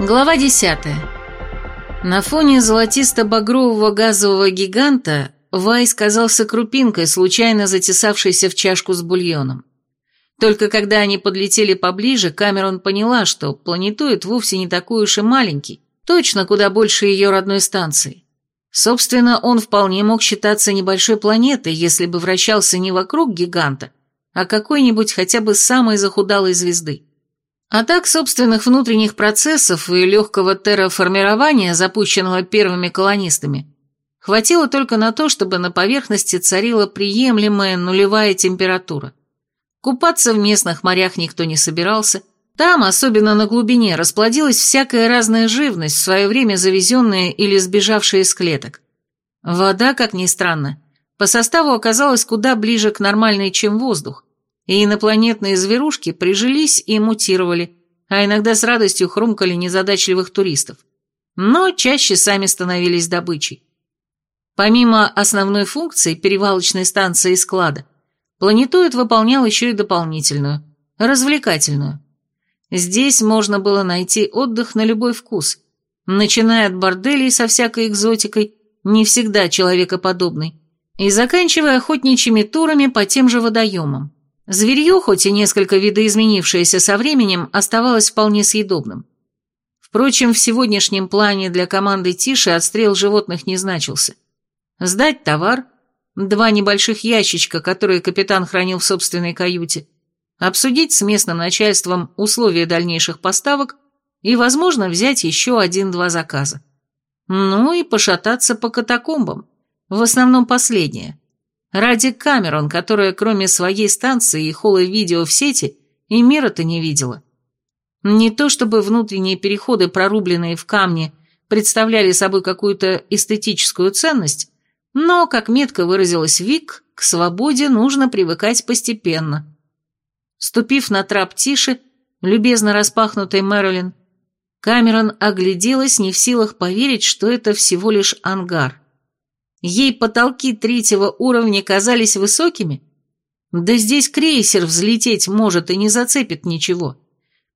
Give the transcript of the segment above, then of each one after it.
Глава 10. На фоне золотисто-багрового газового гиганта Вайс казался крупинкой, случайно затесавшейся в чашку с бульоном. Только когда они подлетели поближе, Камерон поняла, что планетоид вовсе не такой уж и маленький, точно куда больше ее родной станции. Собственно, он вполне мог считаться небольшой планетой, если бы вращался не вокруг гиганта, а какой-нибудь хотя бы самой захудалой звезды. А так собственных внутренних процессов и легкого терраформирования, запущенного первыми колонистами, хватило только на то, чтобы на поверхности царила приемлемая нулевая температура. Купаться в местных морях никто не собирался. Там, особенно на глубине, расплодилась всякая разная живность, в свое время завезенная или сбежавшая из клеток. Вода, как ни странно, по составу оказалась куда ближе к нормальной, чем воздух, и инопланетные зверушки прижились и мутировали, а иногда с радостью хрумкали незадачливых туристов. Но чаще сами становились добычей. Помимо основной функции перевалочной станции и склада, планетоид выполнял еще и дополнительную, развлекательную. Здесь можно было найти отдых на любой вкус, начиная от борделей со всякой экзотикой, не всегда человекоподобной, и заканчивая охотничьими турами по тем же водоемам. Зверье, хоть и несколько видоизменившееся со временем, оставалось вполне съедобным. Впрочем, в сегодняшнем плане для команды Тиши отстрел животных не значился. Сдать товар, два небольших ящичка, которые капитан хранил в собственной каюте, обсудить с местным начальством условия дальнейших поставок и, возможно, взять еще один-два заказа. Ну и пошататься по катакомбам, в основном последнее – Ради Камерон, которая кроме своей станции и холла видео в сети и мира-то не видела. Не то чтобы внутренние переходы, прорубленные в камне, представляли собой какую-то эстетическую ценность, но, как метко выразилась Вик, к свободе нужно привыкать постепенно. Ступив на трап тише, любезно распахнутый Мэрилин, Камерон огляделась, не в силах поверить, что это всего лишь ангар. Ей потолки третьего уровня казались высокими? Да здесь крейсер взлететь может и не зацепит ничего.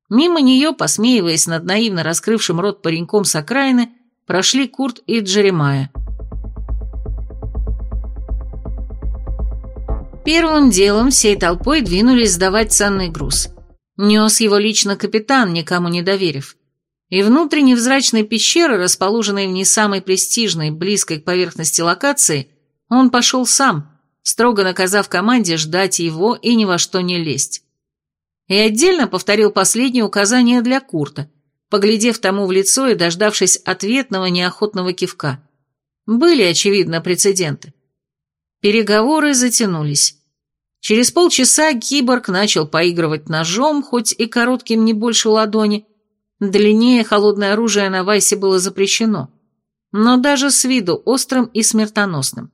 Мимо нее, посмеиваясь над наивно раскрывшим рот пареньком с окраины, прошли Курт и Джеремая. Первым делом всей толпой двинулись сдавать ценный груз. Нес его лично капитан, никому не доверив и внутрь невзрачной пещеры, расположенной в не самой престижной, близкой к поверхности локации, он пошел сам, строго наказав команде ждать его и ни во что не лезть. И отдельно повторил последнее указание для Курта, поглядев тому в лицо и дождавшись ответного неохотного кивка. Были, очевидно, прецеденты. Переговоры затянулись. Через полчаса киборг начал поигрывать ножом, хоть и коротким не больше ладони, Длиннее холодное оружие на Вайсе было запрещено, но даже с виду острым и смертоносным.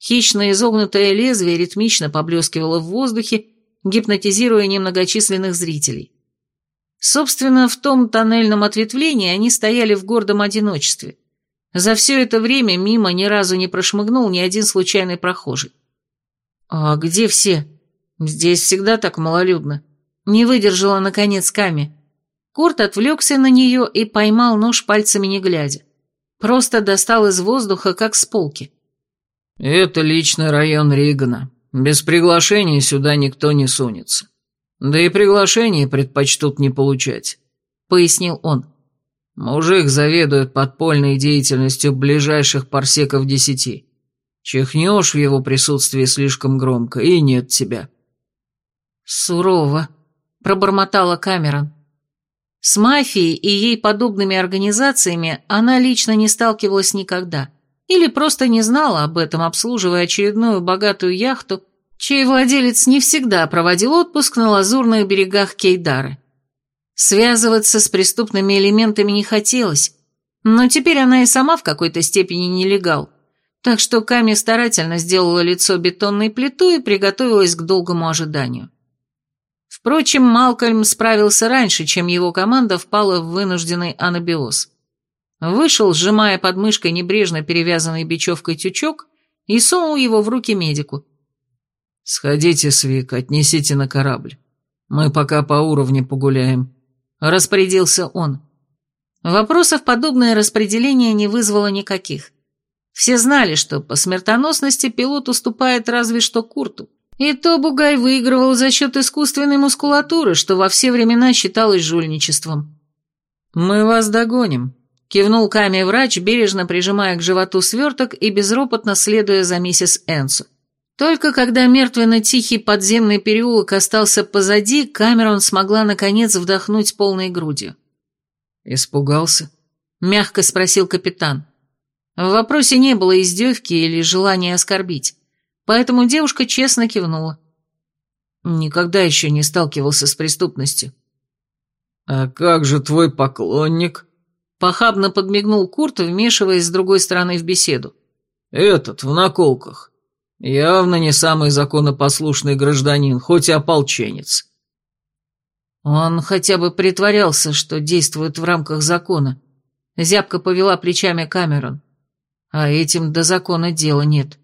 Хищно изогнутое лезвие ритмично поблескивало в воздухе, гипнотизируя немногочисленных зрителей. Собственно, в том тоннельном ответвлении они стояли в гордом одиночестве. За все это время мимо ни разу не прошмыгнул ни один случайный прохожий. «А где все? Здесь всегда так малолюдно». Не выдержала, наконец, Ками. Курт отвлекся на нее и поймал нож пальцами не глядя. Просто достал из воздуха, как с полки. «Это личный район Ригана. Без приглашения сюда никто не сунется. Да и приглашение предпочтут не получать», — пояснил он. «Мужик заведует подпольной деятельностью ближайших парсеков десяти. Чихнешь в его присутствии слишком громко, и нет тебя». «Сурово», — пробормотала Камерон. С мафией и ей подобными организациями она лично не сталкивалась никогда. Или просто не знала об этом, обслуживая очередную богатую яхту, чей владелец не всегда проводил отпуск на лазурных берегах Кейдары. Связываться с преступными элементами не хотелось, но теперь она и сама в какой-то степени нелегал, так что Ками старательно сделала лицо бетонной плитой и приготовилась к долгому ожиданию. Впрочем, Малкольм справился раньше, чем его команда впала в вынужденный анабиоз. Вышел, сжимая под мышкой небрежно перевязанный бечевкой тючок, и сунул его в руки медику. «Сходите, Свик, отнесите на корабль. Мы пока по уровню погуляем», — распорядился он. Вопросов подобное распределение не вызвало никаких. Все знали, что по смертоносности пилот уступает разве что Курту. И то Бугай выигрывал за счет искусственной мускулатуры, что во все времена считалось жульничеством. «Мы вас догоним», — кивнул Ками врач, бережно прижимая к животу сверток и безропотно следуя за миссис Энсу. Только когда мертвенно-тихий подземный переулок остался позади, Камерон смогла наконец вдохнуть полной грудью. «Испугался?» — мягко спросил капитан. В вопросе не было издевки или желания оскорбить, поэтому девушка честно кивнула. Никогда еще не сталкивался с преступностью. «А как же твой поклонник?» Похабно подмигнул Курт, вмешиваясь с другой стороны в беседу. «Этот, в наколках. Явно не самый законопослушный гражданин, хоть и ополченец». Он хотя бы притворялся, что действует в рамках закона. Зябко повела плечами Камерон. А этим до закона дела нет.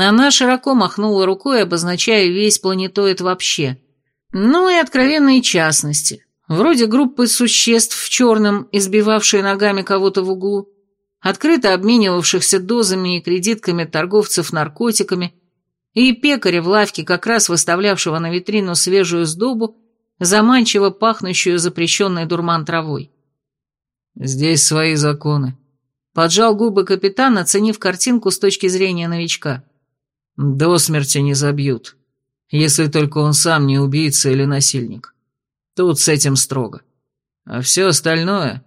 Она широко махнула рукой, обозначая весь планетоид вообще. Ну и откровенные частности. Вроде группы существ в черном, избивавшие ногами кого-то в углу, открыто обменивавшихся дозами и кредитками торговцев наркотиками, и пекаря в лавке, как раз выставлявшего на витрину свежую сдобу, заманчиво пахнущую запрещенной дурман травой. «Здесь свои законы», — поджал губы капитан, оценив картинку с точки зрения новичка. «До смерти не забьют, если только он сам не убийца или насильник. Тут с этим строго. А все остальное...»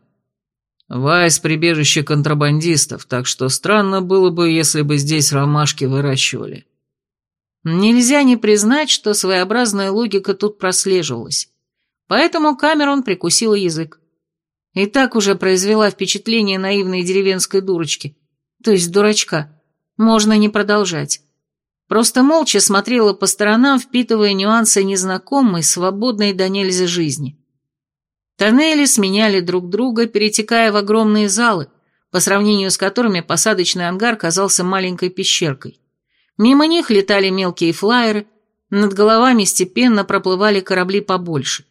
Вайс – прибежище контрабандистов, так что странно было бы, если бы здесь ромашки выращивали. Нельзя не признать, что своеобразная логика тут прослеживалась. Поэтому Камерон прикусила язык. И так уже произвела впечатление наивной деревенской дурочки, то есть дурачка. Можно не продолжать. Просто молча смотрела по сторонам, впитывая нюансы незнакомой, свободной до нельзя жизни. Тоннели сменяли друг друга, перетекая в огромные залы, по сравнению с которыми посадочный ангар казался маленькой пещеркой. Мимо них летали мелкие флайеры, над головами степенно проплывали корабли побольше.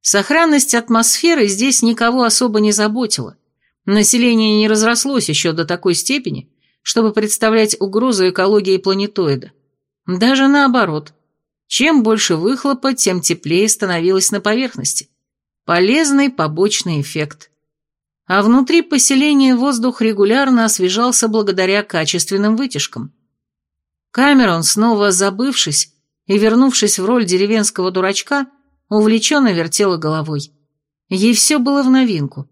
Сохранность атмосферы здесь никого особо не заботила. Население не разрослось еще до такой степени, чтобы представлять угрозу экологии планетоида. Даже наоборот. Чем больше выхлопа, тем теплее становилось на поверхности. Полезный побочный эффект. А внутри поселения воздух регулярно освежался благодаря качественным вытяжкам. Камерон, снова забывшись и вернувшись в роль деревенского дурачка, увлеченно вертела головой. Ей все было в новинку.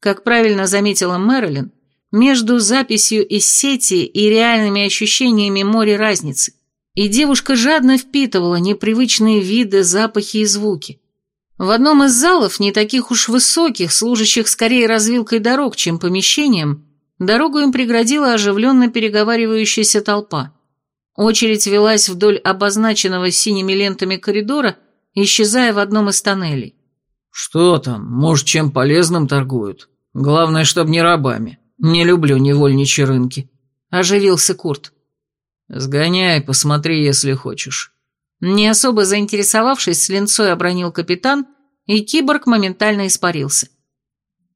Как правильно заметила Мэрилин, между записью из сети и реальными ощущениями море разницы, и девушка жадно впитывала непривычные виды, запахи и звуки. В одном из залов, не таких уж высоких, служащих скорее развилкой дорог, чем помещением, дорогу им преградила оживленно переговаривающаяся толпа. Очередь велась вдоль обозначенного синими лентами коридора, исчезая в одном из тоннелей. «Что там? Может, чем полезным торгуют? Главное, чтобы не рабами. Не люблю невольничьи рынки», — оживился Курт. «Сгоняй, посмотри, если хочешь». Не особо заинтересовавшись, с линцой обронил капитан, и киборг моментально испарился.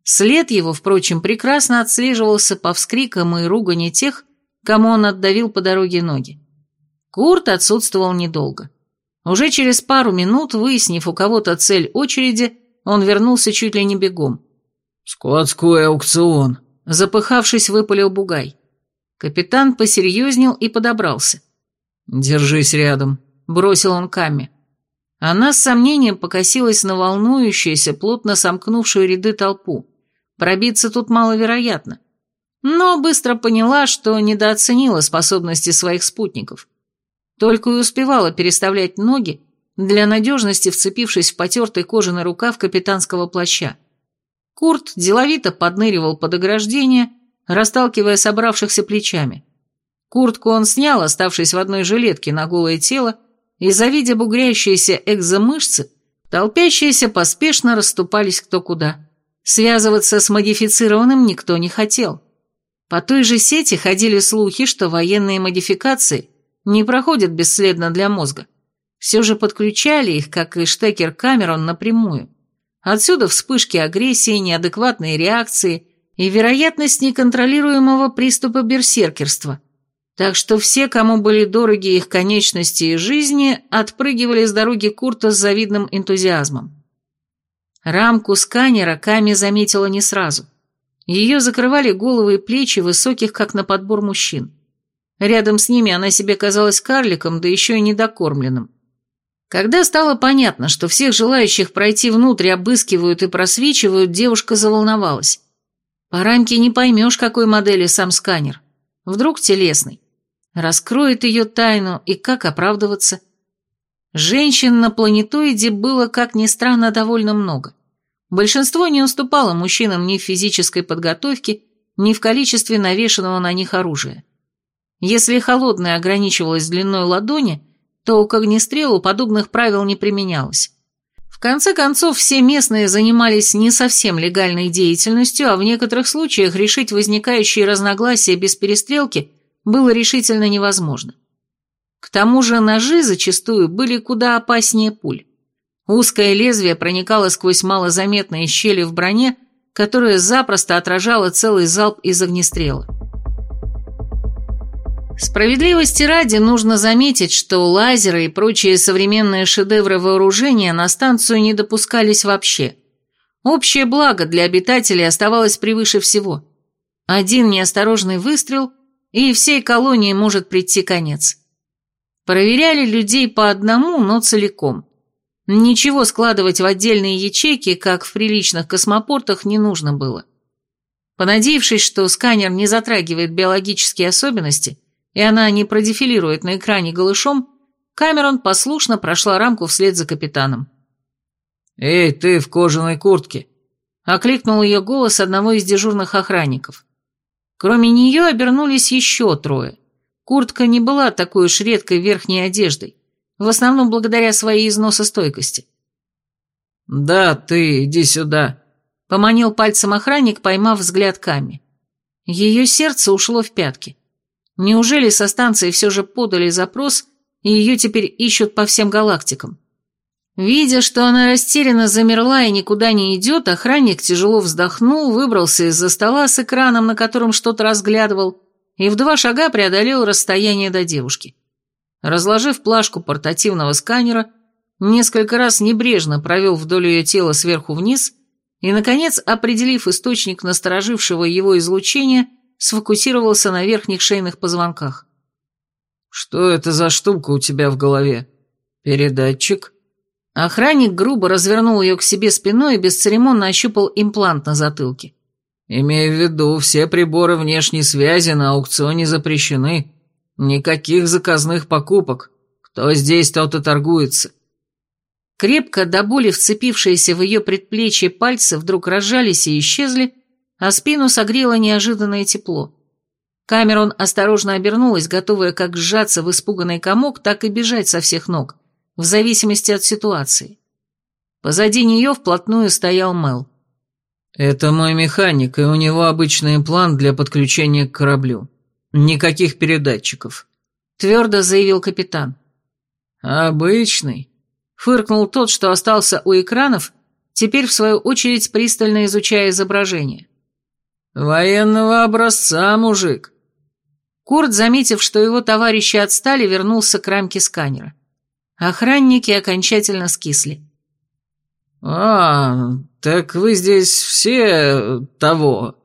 След его, впрочем, прекрасно отслеживался по вскрикам и ругани тех, кому он отдавил по дороге ноги. Курт отсутствовал недолго. Уже через пару минут, выяснив у кого-то цель очереди, он вернулся чуть ли не бегом. «Складской аукцион», — запыхавшись, выпалил Бугай. Капитан посерьезнел и подобрался. «Держись рядом», — бросил он Каме. Она с сомнением покосилась на волнующуюся, плотно сомкнувшую ряды толпу. Пробиться тут маловероятно. Но быстро поняла, что недооценила способности своих спутников. Только и успевала переставлять ноги, для надежности вцепившись в потертый кожаный рукав капитанского плаща. Курт деловито подныривал под ограждение, расталкивая собравшихся плечами. Куртку он снял, оставшись в одной жилетке на голое тело, и, завидя бугрящиеся экзомышцы, толпящиеся поспешно расступались кто куда. Связываться с модифицированным никто не хотел. По той же сети ходили слухи, что военные модификации не проходят бесследно для мозга. Все же подключали их, как и штекер Камерон, напрямую. Отсюда вспышки агрессии, неадекватные реакции и вероятность неконтролируемого приступа берсеркерства. Так что все, кому были дороги их конечности и жизни, отпрыгивали с дороги Курта с завидным энтузиазмом. Рамку сканера Ками заметила не сразу. Ее закрывали головы и плечи высоких, как на подбор мужчин. Рядом с ними она себе казалась карликом, да еще и недокормленным. Когда стало понятно, что всех желающих пройти внутрь обыскивают и просвечивают, девушка заволновалась. По рамке не поймешь, какой модели сам сканер. Вдруг телесный. Раскроет ее тайну, и как оправдываться? Женщин на планетоиде было, как ни странно, довольно много. Большинство не уступало мужчинам ни в физической подготовке, ни в количестве навешенного на них оружия. Если холодное ограничивалось длиной ладони, то к огнестрелу подобных правил не применялось. В конце концов, все местные занимались не совсем легальной деятельностью, а в некоторых случаях решить возникающие разногласия без перестрелки было решительно невозможно. К тому же ножи зачастую были куда опаснее пуль. Узкое лезвие проникало сквозь малозаметные щели в броне, которая запросто отражала целый залп из огнестрела. Справедливости ради нужно заметить, что лазеры и прочие современные шедевры вооружения на станцию не допускались вообще. Общее благо для обитателей оставалось превыше всего. Один неосторожный выстрел, и всей колонии может прийти конец. Проверяли людей по одному, но целиком. Ничего складывать в отдельные ячейки, как в приличных космопортах, не нужно было. Понадеявшись, что сканер не затрагивает биологические особенности, и она не продефилирует на экране голышом, Камерон послушно прошла рамку вслед за капитаном. «Эй, ты в кожаной куртке!» — окликнул ее голос одного из дежурных охранников. Кроме нее обернулись еще трое. Куртка не была такой уж редкой верхней одеждой, в основном благодаря своей износостойкости. «Да, ты, иди сюда», — поманил пальцем охранник, поймав взгляд Ками. Ее сердце ушло в пятки. Неужели со станции все же подали запрос, и ее теперь ищут по всем галактикам? Видя, что она растерянно замерла и никуда не идет, охранник тяжело вздохнул, выбрался из-за стола с экраном, на котором что-то разглядывал, и в два шага преодолел расстояние до девушки. Разложив плашку портативного сканера, несколько раз небрежно провел вдоль ее тела сверху вниз и, наконец, определив источник насторожившего его излучения, сфокусировался на верхних шейных позвонках. «Что это за штука у тебя в голове? Передатчик?» Охранник грубо развернул ее к себе спиной и бесцеремонно ощупал имплант на затылке. «Имею в виду, все приборы внешней связи на аукционе запрещены. Никаких заказных покупок. Кто здесь, тот и торгуется». Крепко до боли вцепившиеся в ее предплечье пальцы вдруг разжались и исчезли, а спину согрело неожиданное тепло. Камерон осторожно обернулась, готовая как сжаться в испуганный комок, так и бежать со всех ног, в зависимости от ситуации. Позади нее вплотную стоял Мел. «Это мой механик, и у него обычный план для подключения к кораблю. Никаких передатчиков», — твердо заявил капитан. «Обычный», — фыркнул тот, что остался у экранов, теперь в свою очередь пристально изучая изображение. «Военного образца, мужик!» Курт, заметив, что его товарищи отстали, вернулся к рамке сканера. Охранники окончательно скисли. «А, так вы здесь все того...»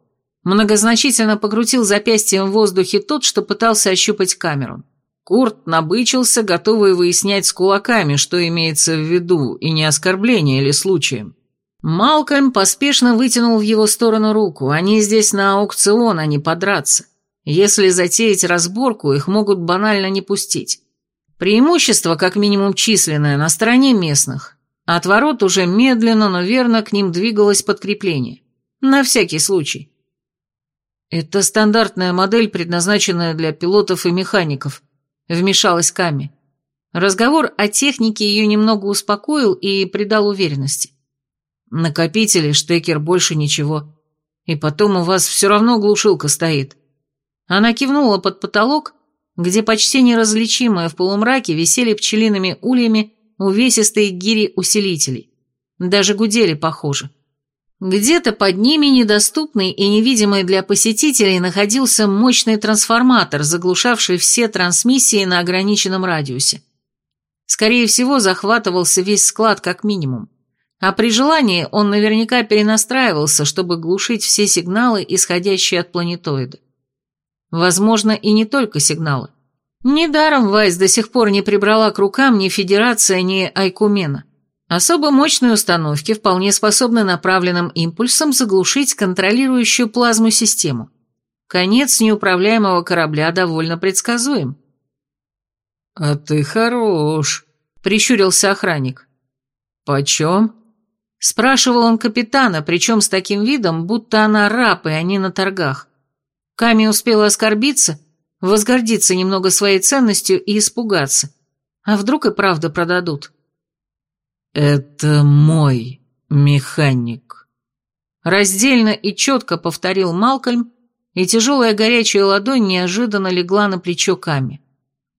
Многозначительно покрутил запястьем в воздухе тот, что пытался ощупать камеру. Курт набычился, готовый выяснять с кулаками, что имеется в виду, и не оскорбление или случаем. Малкольм поспешно вытянул в его сторону руку. Они здесь на аукцион, а не подраться. Если затеять разборку, их могут банально не пустить. Преимущество, как минимум численное, на стороне местных. От ворот уже медленно, но верно к ним двигалось подкрепление. На всякий случай. Это стандартная модель, предназначенная для пилотов и механиков, вмешалась Ками. Разговор о технике ее немного успокоил и придал уверенности. Накопители, штекер, больше ничего. И потом у вас все равно глушилка стоит. Она кивнула под потолок, где почти неразличимые в полумраке висели пчелиными ульями увесистые гири усилителей. даже гудели похоже. Где-то под ними, недоступный и невидимый для посетителей, находился мощный трансформатор, заглушавший все трансмиссии на ограниченном радиусе. Скорее всего, захватывался весь склад как минимум. А при желании он наверняка перенастраивался, чтобы глушить все сигналы, исходящие от планетоида. Возможно, и не только сигналы. Недаром Вайс до сих пор не прибрала к рукам ни Федерация, ни Айкумена. Особо мощные установки вполне способны направленным импульсом заглушить контролирующую плазму-систему. Конец неуправляемого корабля довольно предсказуем. «А ты хорош», — прищурился охранник. «Почем?» — спрашивал он капитана, причем с таким видом, будто она раб, и они на торгах. Ками успела оскорбиться, возгордиться немного своей ценностью и испугаться. А вдруг и правда продадут? «Это мой механик», — раздельно и четко повторил Малкольм, и тяжелая горячая ладонь неожиданно легла на плечо Ками.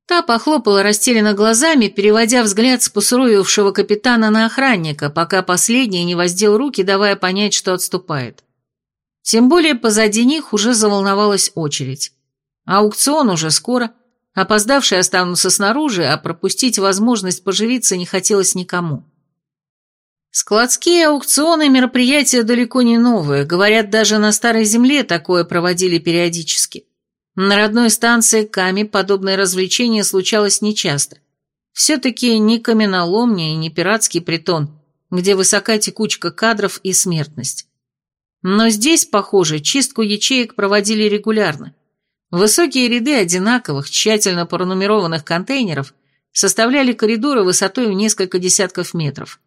Та похлопала растерянно глазами, переводя взгляд с посуровившего капитана на охранника, пока последний не воздел руки, давая понять, что отступает. Тем более позади них уже заволновалась очередь. Аукцион уже скоро, опоздавшие останутся снаружи, а пропустить возможность поживиться не хотелось никому. Складские аукционы – мероприятия далеко не новые, говорят, даже на Старой Земле такое проводили периодически. На родной станции Ками подобное развлечение случалось нечасто. Все-таки не каменоломня и не пиратский притон, где высока текучка кадров и смертность. Но здесь, похоже, чистку ячеек проводили регулярно. Высокие ряды одинаковых, тщательно пронумерованных контейнеров составляли коридоры высотой в несколько десятков метров.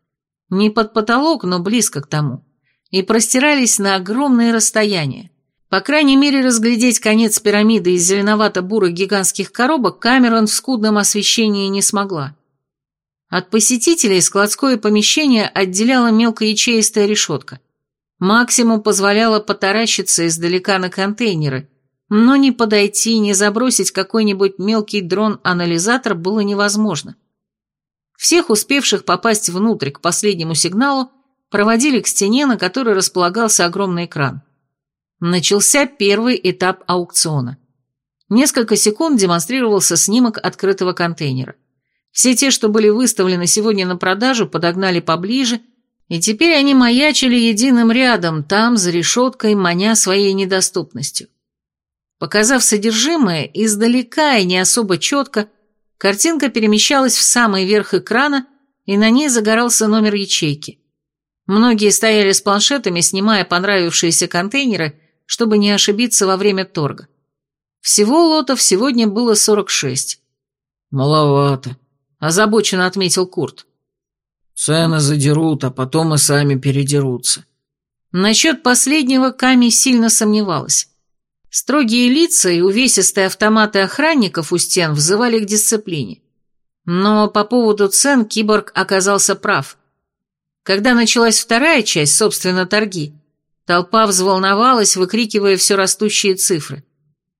Не под потолок, но близко к тому. И простирались на огромные расстояния. По крайней мере, разглядеть конец пирамиды из зеленовато-бурых гигантских коробок Камерон в скудном освещении не смогла. От посетителей складское помещение отделяла мелкоячеистая решетка. Максимум позволяло потаращиться издалека на контейнеры, но не подойти, не забросить какой-нибудь мелкий дрон-анализатор было невозможно. Всех успевших попасть внутрь к последнему сигналу проводили к стене, на которой располагался огромный экран. Начался первый этап аукциона. Несколько секунд демонстрировался снимок открытого контейнера. Все те, что были выставлены сегодня на продажу, подогнали поближе, и теперь они маячили единым рядом, там, за решеткой, маня своей недоступностью. Показав содержимое, издалека и не особо четко, Картинка перемещалась в самый верх экрана, и на ней загорался номер ячейки. Многие стояли с планшетами, снимая понравившиеся контейнеры, чтобы не ошибиться во время торга. Всего лотов сегодня было 46. «Маловато», – озабоченно отметил Курт. «Цены задерут, а потом и сами передерутся». Насчет последнего Ками сильно сомневалась. Строгие лица и увесистые автоматы охранников у стен взывали к дисциплине. Но по поводу цен киборг оказался прав. Когда началась вторая часть, собственно, торги, толпа взволновалась, выкрикивая все растущие цифры.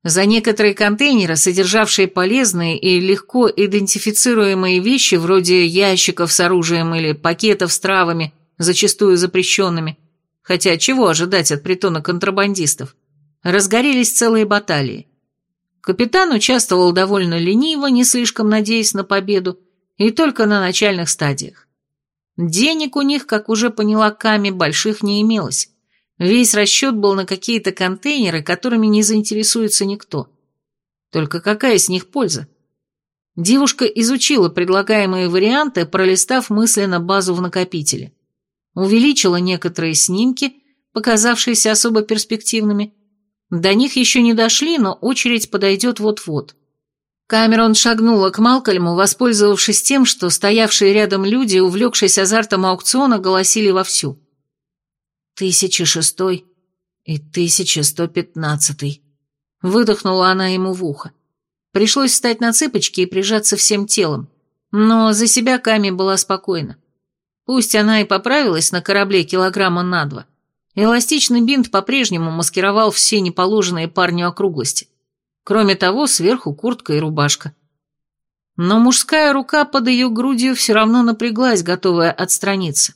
За некоторые контейнеры, содержавшие полезные и легко идентифицируемые вещи, вроде ящиков с оружием или пакетов с травами, зачастую запрещенными, хотя чего ожидать от притона контрабандистов, разгорелись целые баталии. Капитан участвовал довольно лениво, не слишком надеясь на победу, и только на начальных стадиях. Денег у них, как уже поняла Ками, больших не имелось. Весь расчет был на какие-то контейнеры, которыми не заинтересуется никто. Только какая с них польза? Девушка изучила предлагаемые варианты, пролистав мысленно базу в накопителе. Увеличила некоторые снимки, показавшиеся особо перспективными, до них еще не дошли, но очередь подойдет вот-вот. Камерон шагнула к Малкольму, воспользовавшись тем, что стоявшие рядом люди, увлекшись азартом аукциона, голосили вовсю. «Тысяча шестой и тысяча сто пятнадцатый», — выдохнула она ему в ухо. Пришлось встать на цыпочки и прижаться всем телом, но за себя Ками была спокойна. Пусть она и поправилась на корабле килограмма на два, Эластичный бинт по-прежнему маскировал все неположенные парню округлости. Кроме того, сверху куртка и рубашка. Но мужская рука под ее грудью все равно напряглась, готовая отстраниться.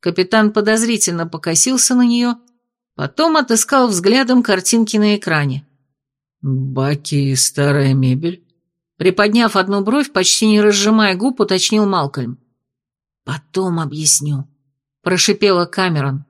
Капитан подозрительно покосился на нее, потом отыскал взглядом картинки на экране. «Баки и старая мебель?» Приподняв одну бровь, почти не разжимая губ, уточнил Малкольм. «Потом объясню», — прошипела Камерон.